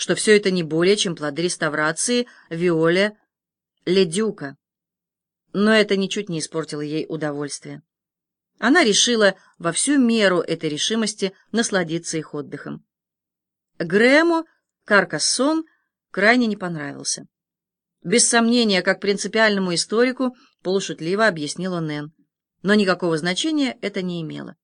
что все это не более, чем плоды реставрации Виоле Ледюка. Но это ничуть не испортило ей удовольствие. Она решила во всю меру этой решимости насладиться их отдыхом. Грэму Каркассон крайне не понравился. Без сомнения, как принципиальному историку, полушутливо объяснил он Нэн. Но никакого значения это не имело.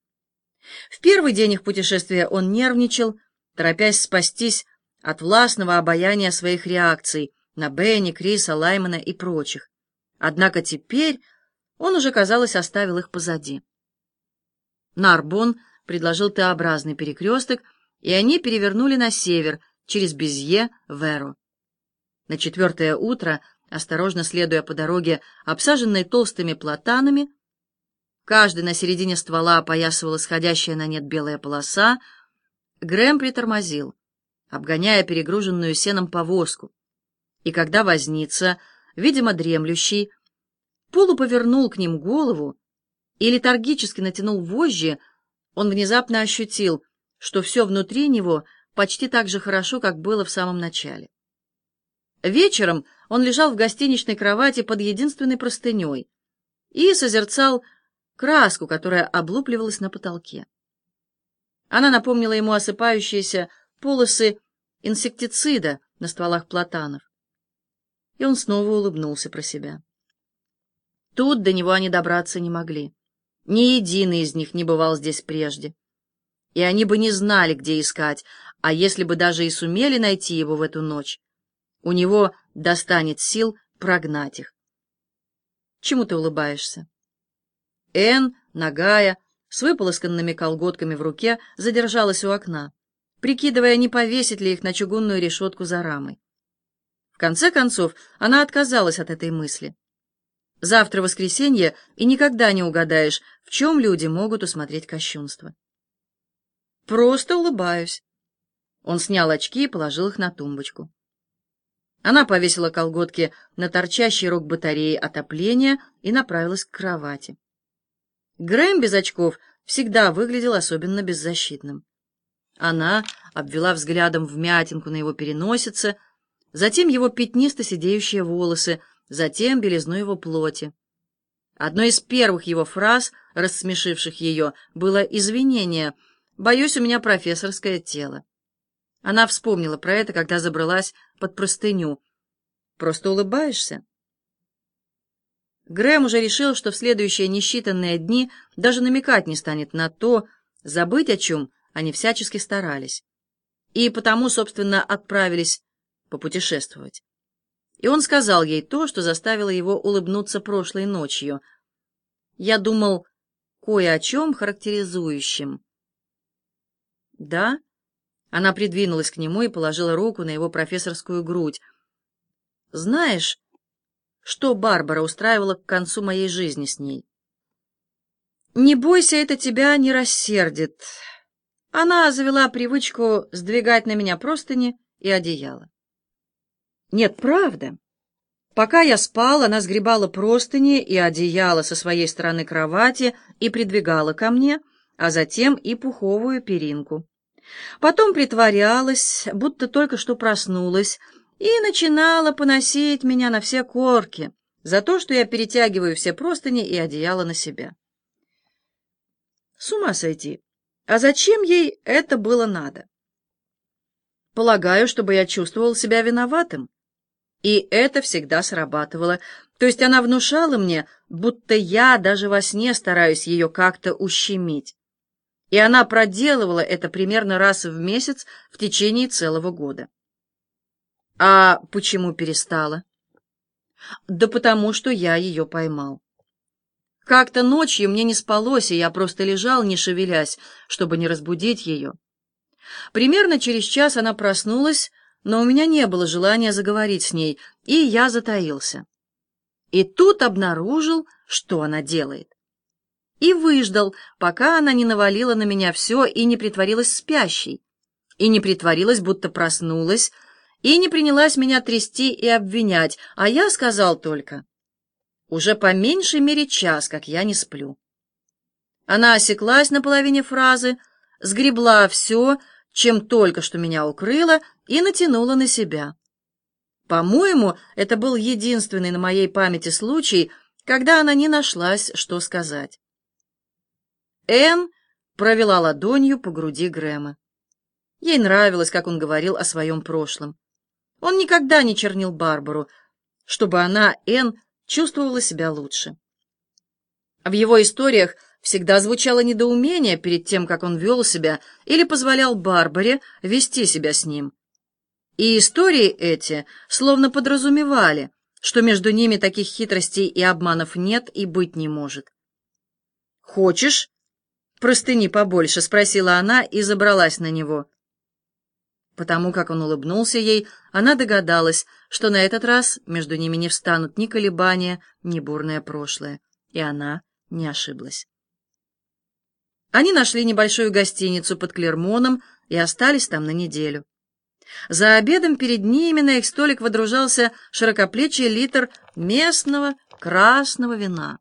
В первый день их путешествия он нервничал, торопясь спастись от властного обаяния своих реакций на Бенни, Криса, Лаймана и прочих. Однако теперь он уже, казалось, оставил их позади. Нарбон предложил Т-образный перекресток, и они перевернули на север, через Безье, Веру. На четвертое утро, осторожно следуя по дороге, обсаженной толстыми платанами, каждый на середине ствола опоясывала сходящая на нет белая полоса, Грэм притормозил, обгоняя перегруженную сеном повозку. И когда возница, видимо, дремлющий, полуповернул к ним голову и летаргически натянул вожжи, он внезапно ощутил, что все внутри него почти так же хорошо, как было в самом начале. Вечером он лежал в гостиничной кровати под единственной простыней и созерцал краску, которая облупливалась на потолке. Она напомнила ему осыпающиеся полосы инсектицида на стволах платанов. И он снова улыбнулся про себя. Тут до него они добраться не могли. Ни единый из них не бывал здесь прежде. И они бы не знали, где искать, а если бы даже и сумели найти его в эту ночь, у него достанет сил прогнать их. Чему ты улыбаешься? Эн, нагая, с выполосканными колготками в руке, задержалась у окна, прикидывая, не повесить ли их на чугунную решетку за рамой. В конце концов, она отказалась от этой мысли. Завтра воскресенье, и никогда не угадаешь, в чем люди могут усмотреть кощунство. Просто улыбаюсь. Он снял очки и положил их на тумбочку. Она повесила колготки на торчащий рог батареи отопления и направилась к кровати. Грэм без очков всегда выглядел особенно беззащитным. Она обвела взглядом вмятинку на его переносице, затем его пятнисто-сидеющие волосы, затем белизну его плоти. Одной из первых его фраз, рассмешивших ее, было извинение «Боюсь, у меня профессорское тело». Она вспомнила про это, когда забралась под простыню. «Просто улыбаешься?» Грэм уже решил, что в следующие несчитанные дни даже намекать не станет на то, забыть о чем они всячески старались. И потому, собственно, отправились попутешествовать. И он сказал ей то, что заставило его улыбнуться прошлой ночью. Я думал кое о чем характеризующем. Да? Она придвинулась к нему и положила руку на его профессорскую грудь. Знаешь, что Барбара устраивала к концу моей жизни с ней? Не бойся, это тебя не рассердит. Она завела привычку сдвигать на меня простыни и одеяло. Нет, правда. Пока я спал, она сгребала простыни и одеяло со своей стороны кровати и придвигала ко мне, а затем и пуховую перинку. Потом притворялась, будто только что проснулась, и начинала поносить меня на все корки за то, что я перетягиваю все простыни и одеяло на себя. С ума сойти! А зачем ей это было надо? Полагаю, чтобы я чувствовал себя виноватым. И это всегда срабатывало. То есть она внушала мне, будто я даже во сне стараюсь ее как-то ущемить. И она проделывала это примерно раз в месяц в течение целого года. А почему перестала? Да потому что я ее поймал. Как-то ночью мне не спалось, и я просто лежал, не шевелясь, чтобы не разбудить ее. Примерно через час она проснулась, но у меня не было желания заговорить с ней, и я затаился. И тут обнаружил, что она делает. И выждал, пока она не навалила на меня все и не притворилась спящей, и не притворилась, будто проснулась, и не принялась меня трясти и обвинять, а я сказал только, уже по меньшей мере час, как я не сплю. Она осеклась на половине фразы, сгребла все, чем только что меня укрыла, и натянула на себя. По-моему, это был единственный на моей памяти случай, когда она не нашлась, что сказать. Энн провела ладонью по груди Грэма. Ей нравилось, как он говорил о своем прошлом. Он никогда не чернил Барбару, чтобы она, Энн, чувствовала себя лучше. В его историях всегда звучало недоумение перед тем, как он вел себя или позволял Барбаре вести себя с ним. И истории эти словно подразумевали, что между ними таких хитростей и обманов нет и быть не может. «Хочешь?» «Простыни побольше», — спросила она и забралась на него. Потому как он улыбнулся ей, она догадалась, что на этот раз между ними не встанут ни колебания, ни бурное прошлое, и она не ошиблась. Они нашли небольшую гостиницу под Клермоном и остались там на неделю. За обедом перед ними на их столик водружался широкоплечий литр местного красного вина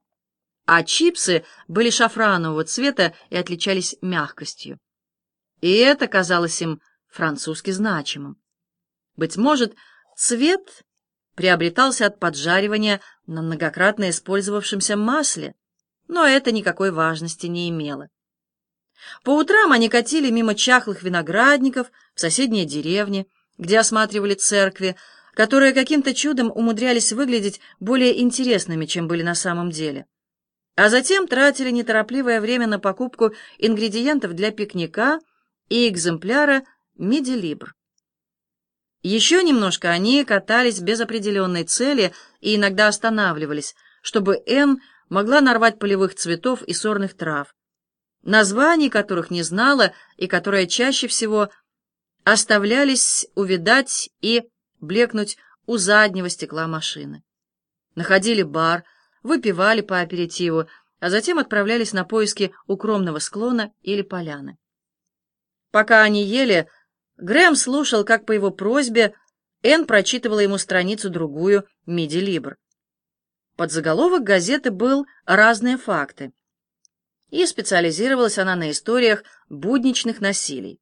а чипсы были шафранового цвета и отличались мягкостью. И это казалось им французски значимым. Быть может, цвет приобретался от поджаривания на многократно использовавшемся масле, но это никакой важности не имело. По утрам они катили мимо чахлых виноградников в соседние деревни, где осматривали церкви, которые каким-то чудом умудрялись выглядеть более интересными, чем были на самом деле а затем тратили неторопливое время на покупку ингредиентов для пикника и экземпляра миди-либр. Еще немножко они катались без определенной цели и иногда останавливались, чтобы Энн могла нарвать полевых цветов и сорных трав, названий которых не знала и которые чаще всего оставлялись увидать и блекнуть у заднего стекла машины. Находили бар, выпивали по аперитиву, а затем отправлялись на поиски укромного склона или поляны. Пока они ели, Грэм слушал, как по его просьбе Энн прочитывала ему страницу-другую «Миди-Либр». Подзаголовок газеты был «Разные факты», и специализировалась она на историях будничных насилий.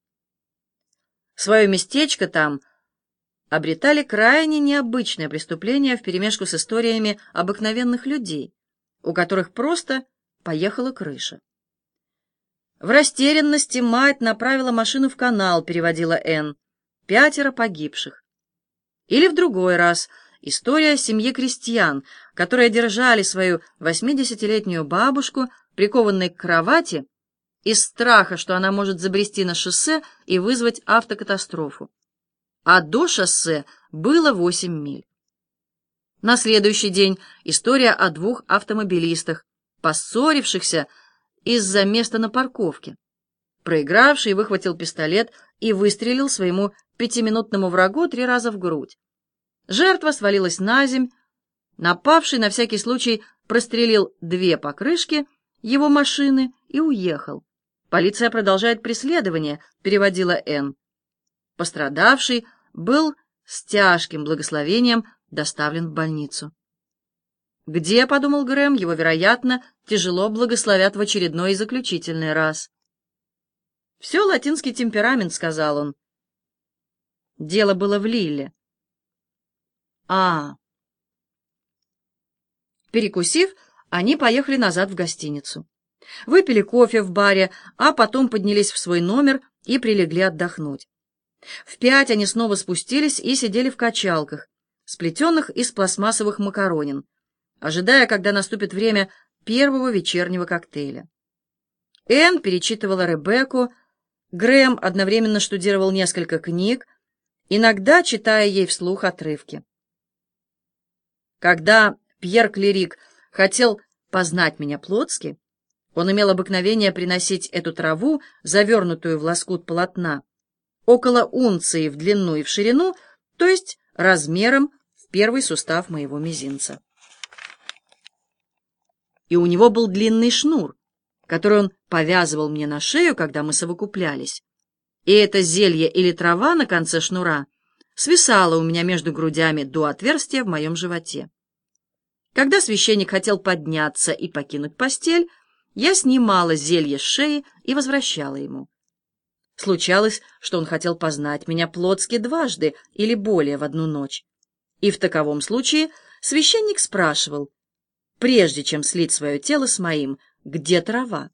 Свое местечко там – обретали крайне необычные преступления вперемешку с историями обыкновенных людей, у которых просто поехала крыша. В растерянности мать направила машину в канал, переводила Н. Пятеро погибших. Или в другой раз история семьи крестьян, которые держали свою восьмидесятилетнюю бабушку, прикованной к кровати, из страха, что она может забрести на шоссе и вызвать автокатастрофу а до шоссе было 8 миль. На следующий день история о двух автомобилистах, поссорившихся из-за места на парковке. Проигравший выхватил пистолет и выстрелил своему пятиминутному врагу три раза в грудь. Жертва свалилась на земь, напавший на всякий случай прострелил две покрышки его машины и уехал. «Полиция продолжает преследование», — переводила Энн. Пострадавший был с тяжким благословением доставлен в больницу. Где, — подумал Грэм, — его, вероятно, тяжело благословят в очередной и заключительный раз. «Все латинский темперамент», — сказал он. Дело было в Лилле. А. Перекусив, они поехали назад в гостиницу. Выпили кофе в баре, а потом поднялись в свой номер и прилегли отдохнуть. В пять они снова спустились и сидели в качалках, сплетенных из пластмассовых макаронин, ожидая, когда наступит время первого вечернего коктейля. Энн перечитывала Ребекку, Грэм одновременно штудировал несколько книг, иногда читая ей вслух отрывки. Когда Пьер Клерик хотел познать меня плотски, он имел обыкновение приносить эту траву, завернутую в лоскут полотна, около унции в длину и в ширину, то есть размером в первый сустав моего мизинца. И у него был длинный шнур, который он повязывал мне на шею, когда мы совокуплялись. И это зелье или трава на конце шнура свисало у меня между грудями до отверстия в моем животе. Когда священник хотел подняться и покинуть постель, я снимала зелье с шеи и возвращала ему. Случалось, что он хотел познать меня плотски дважды или более в одну ночь. И в таковом случае священник спрашивал, прежде чем слить свое тело с моим, где трава?